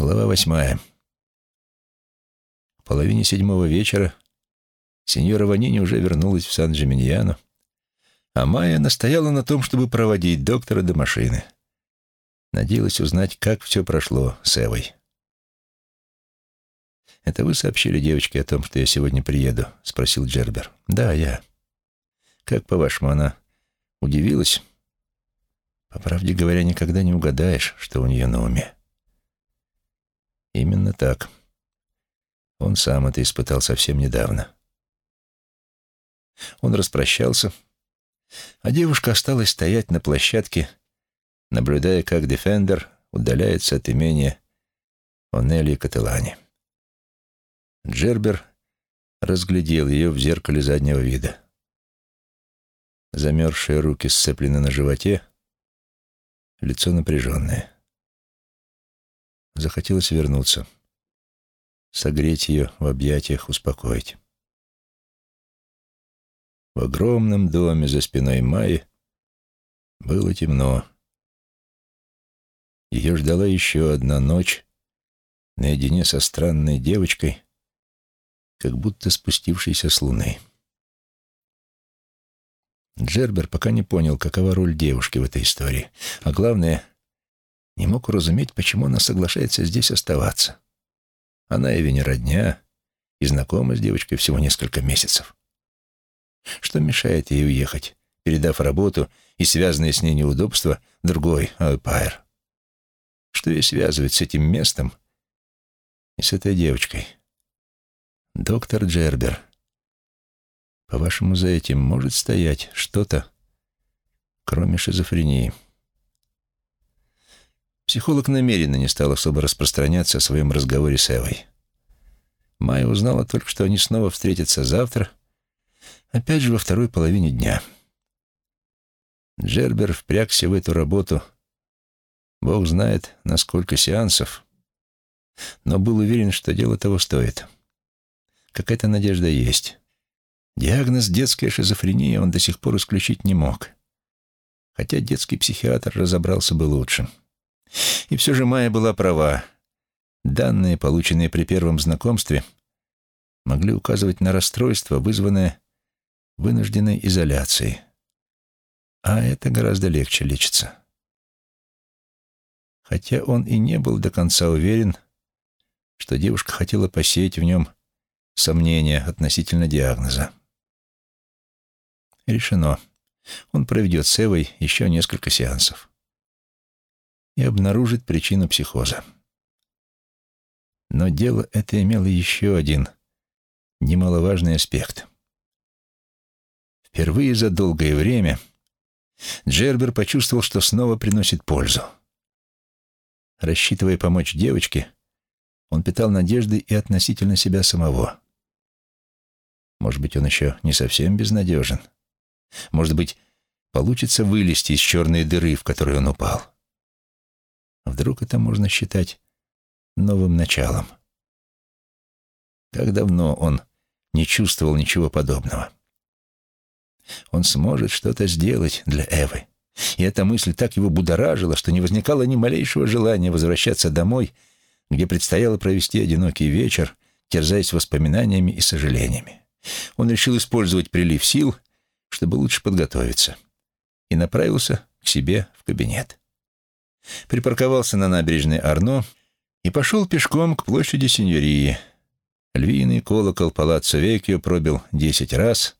Глава восьмая. В половине седьмого вечера сеньора Ванини уже вернулась в Сан-Джиминьяно, а Майя настояла на том, чтобы проводить доктора до машины. Надеялась узнать, как все прошло с Эвой. «Это вы сообщили девочке о том, что я сегодня приеду?» — спросил Джербер. «Да, я. Как, по-вашему, она удивилась?» «По правде говоря, никогда не угадаешь, что у нее на уме». Именно так. Он сам это испытал совсем недавно. Он распрощался, а девушка осталась стоять на площадке, наблюдая, как Дефендер удаляется от имения Онели Кателани. Джербер разглядел ее в зеркале заднего вида. Замерзшие руки сцеплены на животе, лицо напряженное. Захотелось вернуться, согреть ее в объятиях, успокоить. В огромном доме за спиной Майи было темно. Ее ждала еще одна ночь наедине со странной девочкой, как будто спустившейся с луны. Джербер пока не понял, какова роль девушки в этой истории, а главное, не мог уразуметь, почему она соглашается здесь оставаться. Она и не родня, и знакома с девочкой всего несколько месяцев. Что мешает ей уехать, передав работу и связанные с ней неудобства другой Ауэпайр? Что ее связывает с этим местом и с этой девочкой? Доктор Джербер, по-вашему, за этим может стоять что-то, кроме шизофрении? Психолог намеренно не стал особо распространяться о своем разговоре с Эвой. Майя узнала только, что они снова встретятся завтра, опять же во второй половине дня. Джербер впрягся в эту работу, бог знает, на сколько сеансов, но был уверен, что дело того стоит. Какая-то надежда есть. Диагноз «детская шизофрения» он до сих пор исключить не мог, хотя детский психиатр разобрался бы лучше. И все же Майя была права. Данные, полученные при первом знакомстве, могли указывать на расстройство, вызванное вынужденной изоляцией. А это гораздо легче лечится. Хотя он и не был до конца уверен, что девушка хотела посеять в нем сомнения относительно диагноза. Решено. Он проведет с Эвой еще несколько сеансов и обнаружит причину психоза. Но дело это имело еще один немаловажный аспект. Впервые за долгое время Джербер почувствовал, что снова приносит пользу. Рассчитывая помочь девочке, он питал надежды и относительно себя самого. Может быть, он еще не совсем безнадежен. Может быть, получится вылезти из черной дыры, в которую он упал. Вдруг это можно считать новым началом? Как давно он не чувствовал ничего подобного? Он сможет что-то сделать для Эвы. И эта мысль так его будоражила, что не возникало ни малейшего желания возвращаться домой, где предстояло провести одинокий вечер, терзаясь воспоминаниями и сожалениями. Он решил использовать прилив сил, чтобы лучше подготовиться, и направился к себе в кабинет припарковался на набережной Арно и пошел пешком к площади Синьории. Львиный колокол Палаццо Векио пробил десять раз,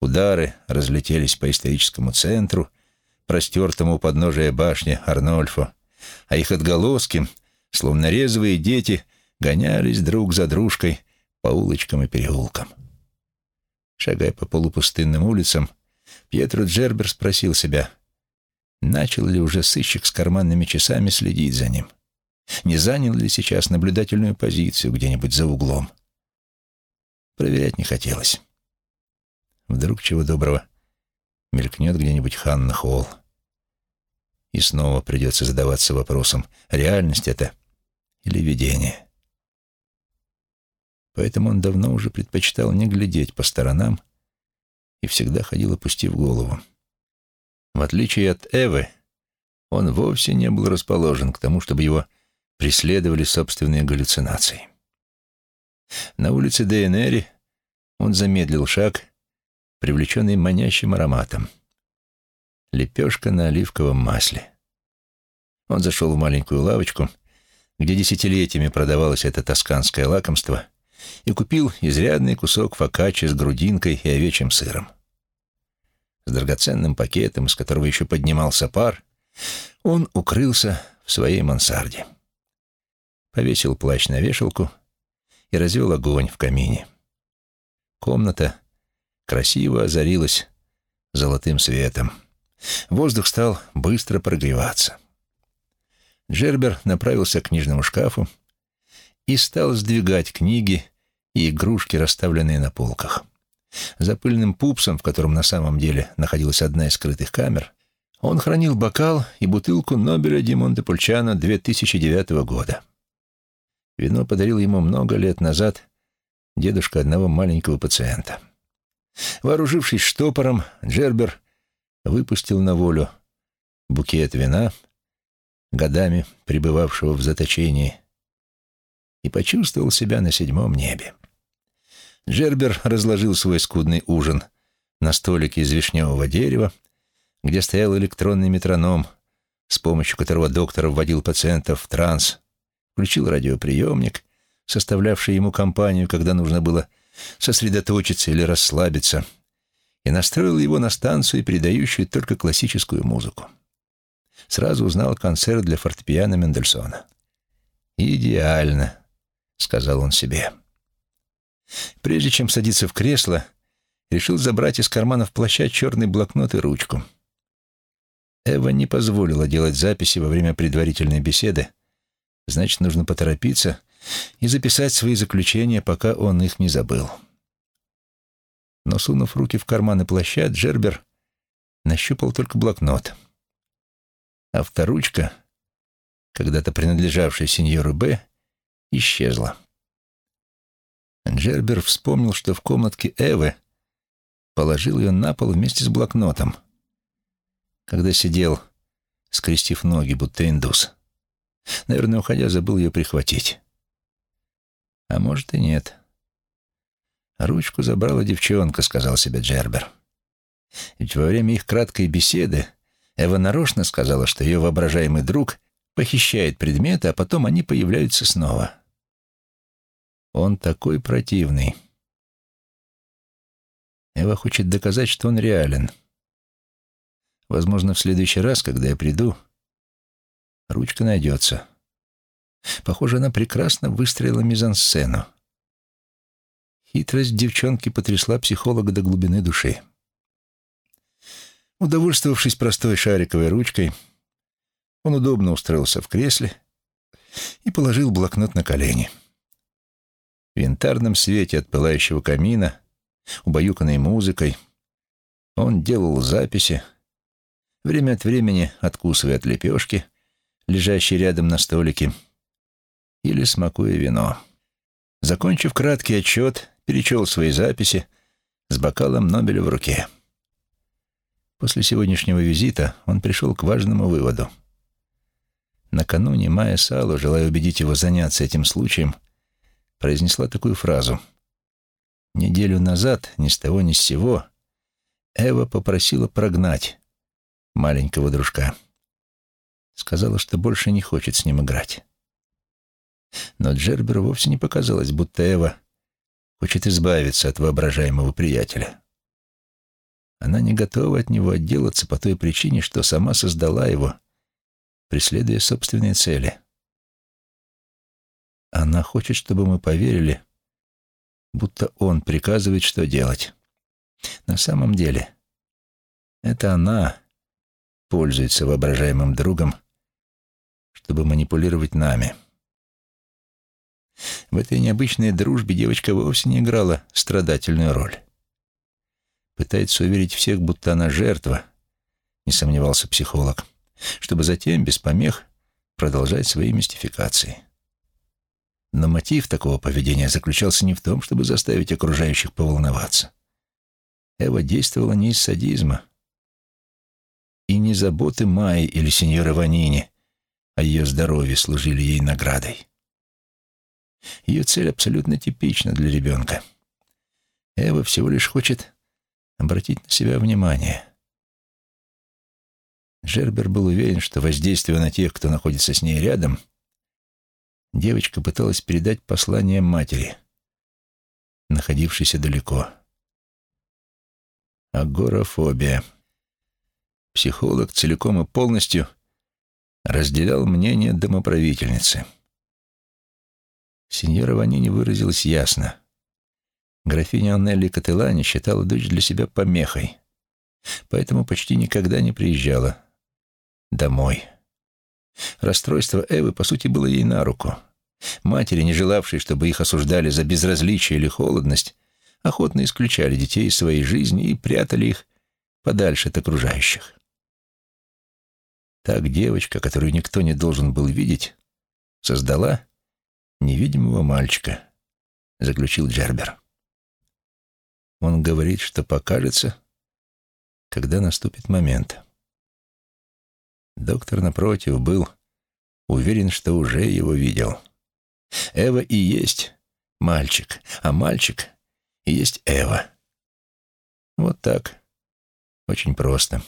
удары разлетелись по историческому центру, простертому у подножия башни Арнольфо, а их отголоски, словно резвые дети, гонялись друг за дружкой по улочкам и переулкам. Шагая по полупустынным улицам, Пьетро Джербер спросил себя, Начал ли уже сыщик с карманными часами следить за ним? Не занял ли сейчас наблюдательную позицию где-нибудь за углом? Проверять не хотелось. Вдруг чего доброго мелькнет где-нибудь Ханна Холл. И снова придется задаваться вопросом, реальность это или видение. Поэтому он давно уже предпочитал не глядеть по сторонам и всегда ходил, опустив голову. В отличие от Эвы, он вовсе не был расположен к тому, чтобы его преследовали собственные галлюцинации. На улице Дейенери он замедлил шаг, привлеченный манящим ароматом. Лепешка на оливковом масле. Он зашел в маленькую лавочку, где десятилетиями продавалось это тосканское лакомство, и купил изрядный кусок фокаччи с грудинкой и овечьим сыром. С драгоценным пакетом, из которого еще поднимался пар, он укрылся в своей мансарде. Повесил плащ на вешалку и развел огонь в камине. Комната красиво озарилась золотым светом. Воздух стал быстро прогреваться. Джербер направился к книжному шкафу и стал сдвигать книги и игрушки, расставленные на полках. За пыльным пупсом, в котором на самом деле находилась одна из скрытых камер, он хранил бокал и бутылку Нобеля Ди Монтепульчано 2009 года. Вино подарил ему много лет назад дедушка одного маленького пациента. Вооружившись штопором, Джербер выпустил на волю букет вина, годами пребывавшего в заточении, и почувствовал себя на седьмом небе. Джербер разложил свой скудный ужин на столике из вишневого дерева, где стоял электронный метроном, с помощью которого доктор вводил пациентов в транс, включил радиоприемник, составлявший ему компанию, когда нужно было сосредоточиться или расслабиться, и настроил его на станцию, передающую только классическую музыку. Сразу узнал концерт для фортепиано Мендельсона. «Идеально», — сказал он себе. Прежде чем садиться в кресло, решил забрать из карманов плаща черный блокнот и ручку. Эва не позволила делать записи во время предварительной беседы, значит, нужно поторопиться и записать свои заключения, пока он их не забыл. Но, сунув руки в карманы плаща, Джербер нащупал только блокнот. Авторучка, когда-то принадлежавшая сеньору Б, исчезла. Джербер вспомнил, что в комнатке Эвы положил ее на пол вместе с блокнотом, когда сидел, скрестив ноги, будто индус. Наверное, уходя, забыл ее прихватить. А может и нет. «Ручку забрала девчонка», — сказал себе Джербер. Ведь во время их краткой беседы Эва нарочно сказала, что ее воображаемый друг похищает предметы, а потом они появляются снова. Он такой противный. Эва хочет доказать, что он реален. Возможно, в следующий раз, когда я приду, ручка найдется. Похоже, она прекрасно выстроила мизансцену. Хитрость девчонки потрясла психолога до глубины души. Удовольствовавшись простой шариковой ручкой, он удобно устроился в кресле и положил блокнот на колени. В янтарном свете от пылающего камина, убаюканной музыкой, он делал записи, время от времени откусывая от лепешки, лежащей рядом на столике, или смакуя вино. Закончив краткий отчет, перечел свои записи с бокалом Нобеля в руке. После сегодняшнего визита он пришел к важному выводу. Накануне Майя Сало, желая убедить его заняться этим случаем, произнесла такую фразу. Неделю назад, ни с того ни с сего, Эва попросила прогнать маленького дружка. Сказала, что больше не хочет с ним играть. Но Джерберу вовсе не показалось, будто Эва хочет избавиться от воображаемого приятеля. Она не готова от него отделаться по той причине, что сама создала его, преследуя собственные цели. Она хочет, чтобы мы поверили, будто он приказывает, что делать. На самом деле, это она пользуется воображаемым другом, чтобы манипулировать нами. В этой необычной дружбе девочка вовсе не играла страдательную роль. Пытается уверить всех, будто она жертва, не сомневался психолог, чтобы затем, без помех, продолжать свои мистификации. Но мотив такого поведения заключался не в том, чтобы заставить окружающих поволноваться. Эва действовала не из садизма и не заботы Майи или сеньора Ванини, а ее здоровье служили ей наградой. Ее цель абсолютно типична для ребенка. Эва всего лишь хочет обратить на себя внимание. Джербер был уверен, что, воздействуя на тех, кто находится с ней рядом, девочка пыталась передать послание матери, находившейся далеко. Агорафобия. Психолог целиком и полностью разделял мнение домоправительницы. Синьора Ванини выразилась ясно. Графиня Аннелли Кателани считала дочь для себя помехой, поэтому почти никогда не приезжала домой. Расстройство Эвы, по сути, было ей на руку. Матери, не желавшие, чтобы их осуждали за безразличие или холодность, охотно исключали детей из своей жизни и прятали их подальше от окружающих. Так девочка, которую никто не должен был видеть, создала невидимого мальчика, заключил Джербер. Он говорит, что покажется, когда наступит момент. Доктор, напротив, был уверен, что уже его видел. Эва и есть мальчик, а мальчик и есть Эва. Вот так. Очень просто.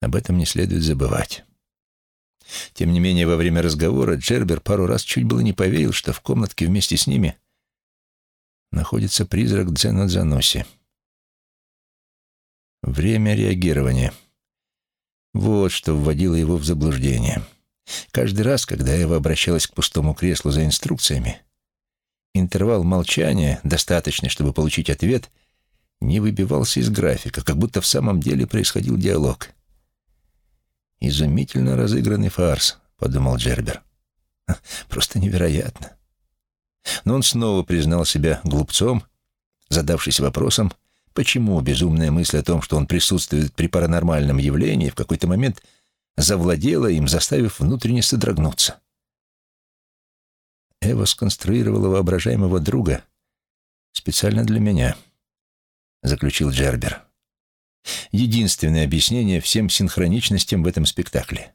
Об этом не следует забывать. Тем не менее, во время разговора Джербер пару раз чуть было не поверил, что в комнатке вместе с ними находится призрак Дзена Дзануси. Время реагирования — вот что вводило его в заблуждение. Каждый раз, когда Эва обращалась к пустому креслу за инструкциями, интервал молчания, достаточный, чтобы получить ответ, не выбивался из графика, как будто в самом деле происходил диалог. «Изумительно разыгранный фарс», — подумал Джербер. «Просто невероятно». Но он снова признал себя глупцом, задавшись вопросом, Почему безумная мысль о том, что он присутствует при паранормальном явлении, в какой-то момент завладела им, заставив внутренне содрогнуться? Эва сконструировала воображаемого друга специально для меня, заключил Джербер. Единственное объяснение всем синхроничностям в этом спектакле.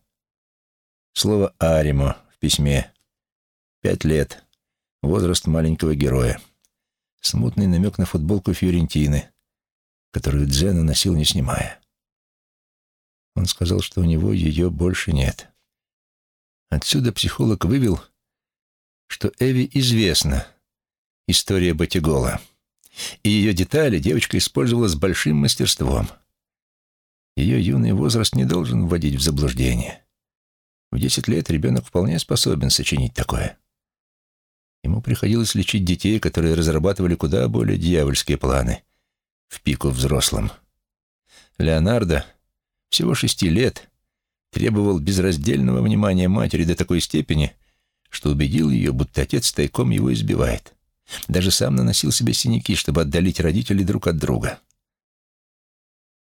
Слово «аримо» в письме. Пять лет. Возраст маленького героя. Смутный намек на футболку Фьорентины которую Дзена носил, не снимая. Он сказал, что у него ее больше нет. Отсюда психолог вывел, что Эви известна история Батигола, и ее детали девочка использовала с большим мастерством. Ее юный возраст не должен вводить в заблуждение. В десять лет ребенок вполне способен сочинить такое. Ему приходилось лечить детей, которые разрабатывали куда более дьявольские планы — в пику взрослым. Леонардо, всего шести лет, требовал безраздельного внимания матери до такой степени, что убедил ее, будто отец тайком его избивает. Даже сам наносил себе синяки, чтобы отдалить родителей друг от друга.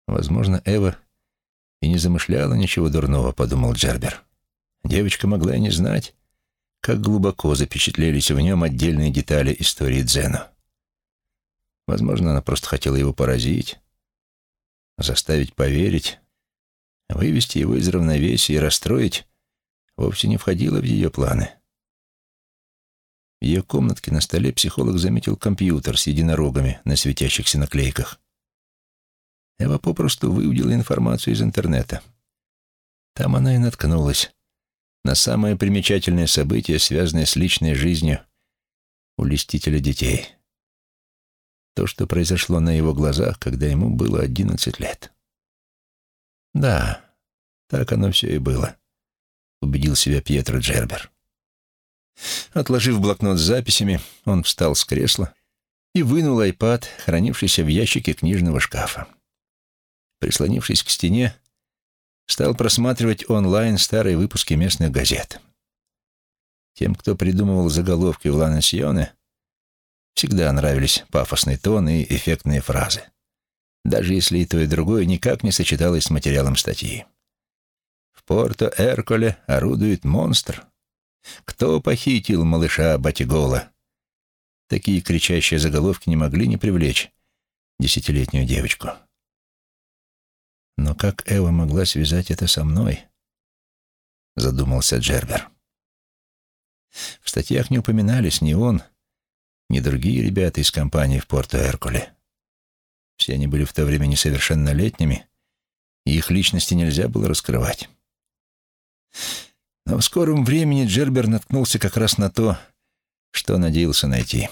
Возможно, Эва и не замышляла ничего дурного, подумал Джербер. Девочка могла и не знать, как глубоко запечатлелись в нем отдельные детали истории Дзена. Возможно, она просто хотела его поразить, заставить поверить, вывести его из равновесия и расстроить вовсе не входило в ее планы. В ее комнатке на столе психолог заметил компьютер с единорогами на светящихся наклейках. Эва попросту выудила информацию из интернета. Там она и наткнулась на самое примечательное событие, связанное с личной жизнью у листителя детей то, что произошло на его глазах, когда ему было одиннадцать лет. «Да, так оно все и было», — убедил себя Пьетро Джербер. Отложив блокнот с записями, он встал с кресла и вынул айпад, хранившийся в ящике книжного шкафа. Прислонившись к стене, стал просматривать онлайн старые выпуски местных газет. Тем, кто придумывал заголовки в Ланасьоне, Всегда нравились пафосный тон и эффектные фразы. Даже если и то, и другое никак не сочеталось с материалом статьи. В Порто-Эрколе орудует монстр. Кто похитил малыша Батигола? Такие кричащие заголовки не могли не привлечь десятилетнюю девочку. Но как Эва могла связать это со мной? — задумался Джербер. В статьях не упоминались ни он, ни другие ребята из компании в Порто-Эркуле. Все они были в то время несовершеннолетними, и их личности нельзя было раскрывать. Но в скором времени Джербер наткнулся как раз на то, что надеялся найти.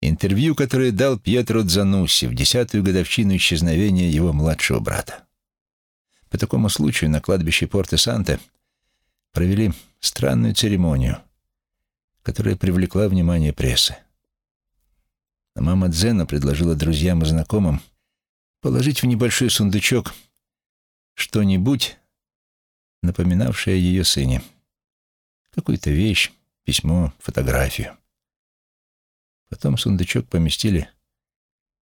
Интервью, которое дал Пьетро Дзанусси в десятую годовщину исчезновения его младшего брата. По такому случаю на кладбище Порте-Санте провели странную церемонию, которая привлекла внимание прессы. А мама Дзена предложила друзьям и знакомым положить в небольшой сундучок что-нибудь, напоминавшее ее сыне. Какую-то вещь, письмо, фотографию. Потом сундучок поместили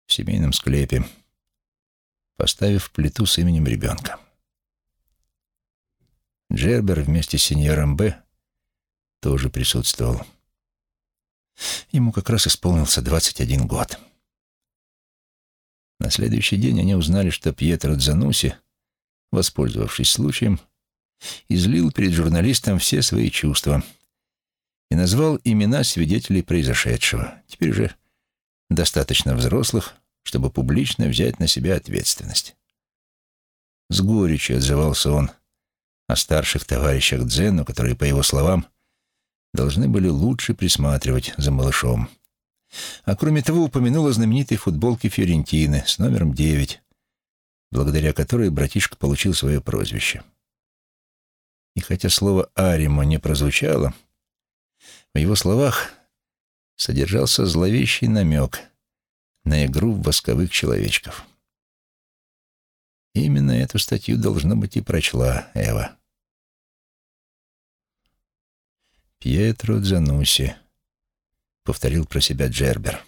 в семейном склепе, поставив плиту с именем ребенка. Джербер вместе с сеньором Б тоже присутствовал. Ему как раз исполнился 21 год. На следующий день они узнали, что Пьетро Дзануси, воспользовавшись случаем, излил перед журналистом все свои чувства и назвал имена свидетелей произошедшего, теперь же достаточно взрослых, чтобы публично взять на себя ответственность. С горечью отзывался он о старших товарищах Дзену, которые, по его словам, должны были лучше присматривать за малышом. А кроме того, упомянул о знаменитой футболке Фиорентины с номером 9, благодаря которой братишка получил свое прозвище. И хотя слово «аримо» не прозвучало, в его словах содержался зловещий намек на игру в восковых человечков. Именно эту статью, должно быть, и прочла Эва. «Пьетро Дзануси», — повторил про себя Джербер.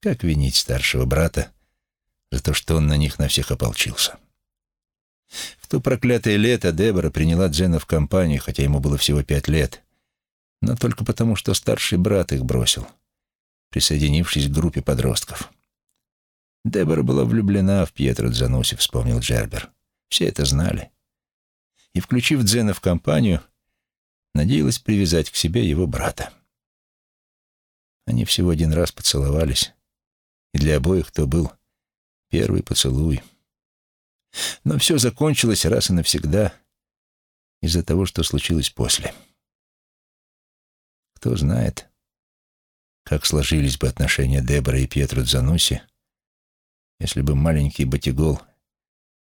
Как винить старшего брата за то, что он на них на всех ополчился? В то проклятое лето Дебора приняла Джена в компанию, хотя ему было всего пять лет, но только потому, что старший брат их бросил, присоединившись к группе подростков. Дебора была влюблена в Пьетро Дзануси, вспомнил Джербер. Все это знали. И, включив Дзена в компанию, надеялась привязать к себе его брата. Они всего один раз поцеловались, и для обоих то был первый поцелуй. Но все закончилось раз и навсегда из-за того, что случилось после. Кто знает, как сложились бы отношения Дебора и Пьетро Дзануси, если бы маленький Батигол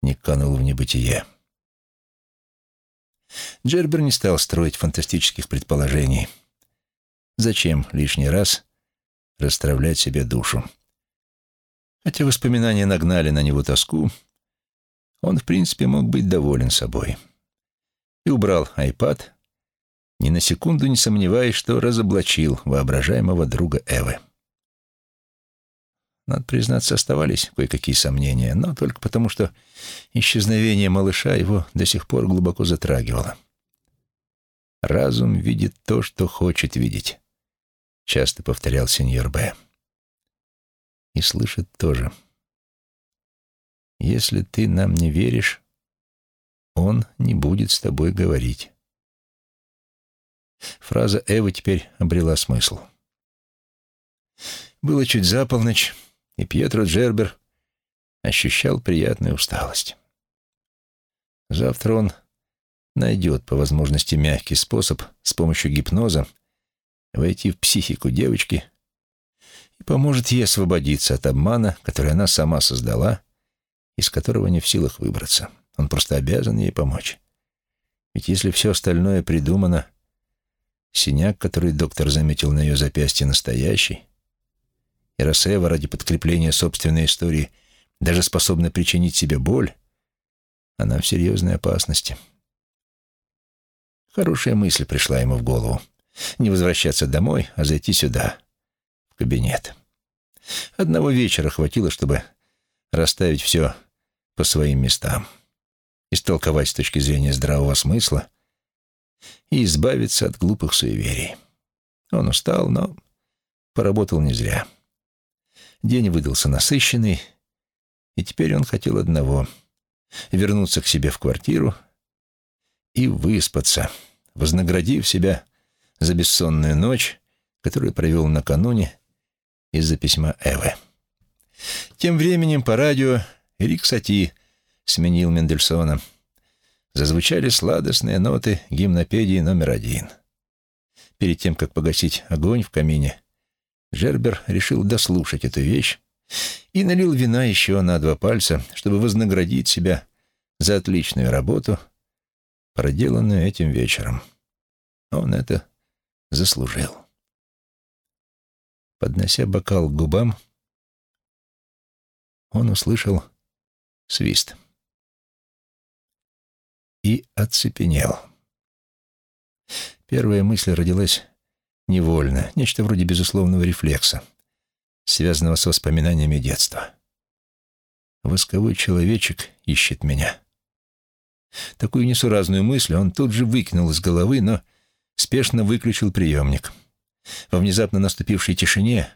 не канул в небытие. Джербер не стал строить фантастических предположений. Зачем лишний раз расстравлять себе душу? Хотя воспоминания нагнали на него тоску, он, в принципе, мог быть доволен собой. И убрал айпад, ни на секунду не сомневаясь, что разоблачил воображаемого друга Эвы. Надо признаться, оставались кое-какие сомнения, но только потому, что исчезновение малыша его до сих пор глубоко затрагивало. «Разум видит то, что хочет видеть», — часто повторял сеньор Б. «И слышит тоже. Если ты нам не веришь, он не будет с тобой говорить». Фраза Эвы теперь обрела смысл. Было чуть за полночь, и Пьетро Джербер ощущал приятную усталость. Завтра он найдет по возможности мягкий способ с помощью гипноза войти в психику девочки и поможет ей освободиться от обмана, который она сама создала, из которого не в силах выбраться. Он просто обязан ей помочь. Ведь если все остальное придумано, синяк, который доктор заметил на ее запястье, настоящий, и ради подкрепления собственной истории даже способна причинить себе боль, она в серьезной опасности. Хорошая мысль пришла ему в голову. Не возвращаться домой, а зайти сюда, в кабинет. Одного вечера хватило, чтобы расставить все по своим местам, истолковать с точки зрения здравого смысла и избавиться от глупых суеверий. Он устал, но поработал не зря. День выдался насыщенный, и теперь он хотел одного — вернуться к себе в квартиру и выспаться, вознаградив себя за бессонную ночь, которую провел накануне из-за письма Эвы. Тем временем по радио Эрик Сати сменил Мендельсона. Зазвучали сладостные ноты гимнопедии номер один. Перед тем, как погасить огонь в камине, Жербер решил дослушать эту вещь и налил вина еще на два пальца, чтобы вознаградить себя за отличную работу, проделанную этим вечером. Он это заслужил. Поднося бокал к губам, он услышал свист и оцепенел. Первая мысль родилась невольно, нечто вроде безусловного рефлекса, связанного с воспоминаниями детства. Восковой человечек ищет меня. Такую несуразную мысль он тут же выкинул из головы, но спешно выключил приемник. Во внезапно наступившей тишине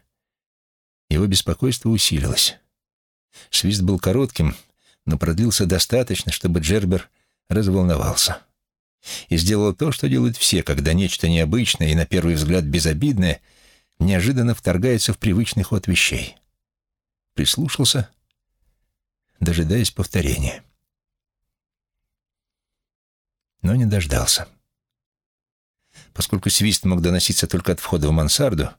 его беспокойство усилилось. Свист был коротким, но продлился достаточно, чтобы Джербер разволновался. И сделал то, что делают все, когда нечто необычное и, на первый взгляд, безобидное неожиданно вторгается в привычный ход вещей. Прислушался, дожидаясь повторения. Но не дождался. Поскольку свист мог доноситься только от входа в мансарду,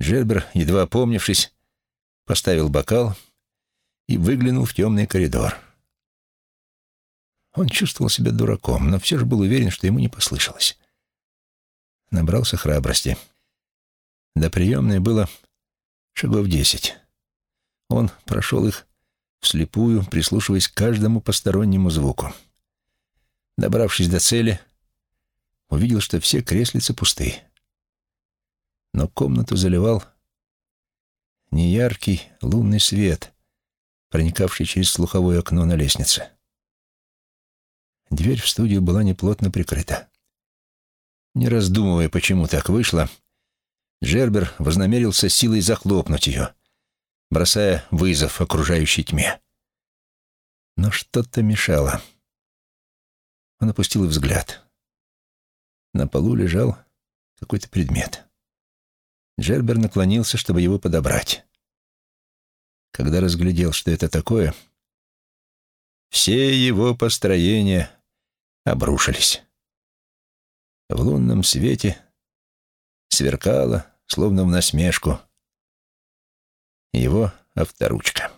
Джербер, едва опомнившись, поставил бокал и выглянул в темный коридор. Он чувствовал себя дураком, но все же был уверен, что ему не послышалось. Набрался храбрости. До приемной было шагов десять. Он прошел их вслепую, прислушиваясь к каждому постороннему звуку. Добравшись до цели, увидел, что все креслицы пусты. Но комнату заливал неяркий лунный свет, проникавший через слуховое окно на лестнице. Дверь в студию была неплотно прикрыта. Не раздумывая, почему так вышло, Джербер вознамерился силой захлопнуть ее, бросая вызов окружающей тьме. Но что-то мешало. Он опустил взгляд. На полу лежал какой-то предмет. Джербер наклонился, чтобы его подобрать. Когда разглядел, что это такое, все его построения обрушились. В лунном свете сверкала, словно в насмешку, его авторучка.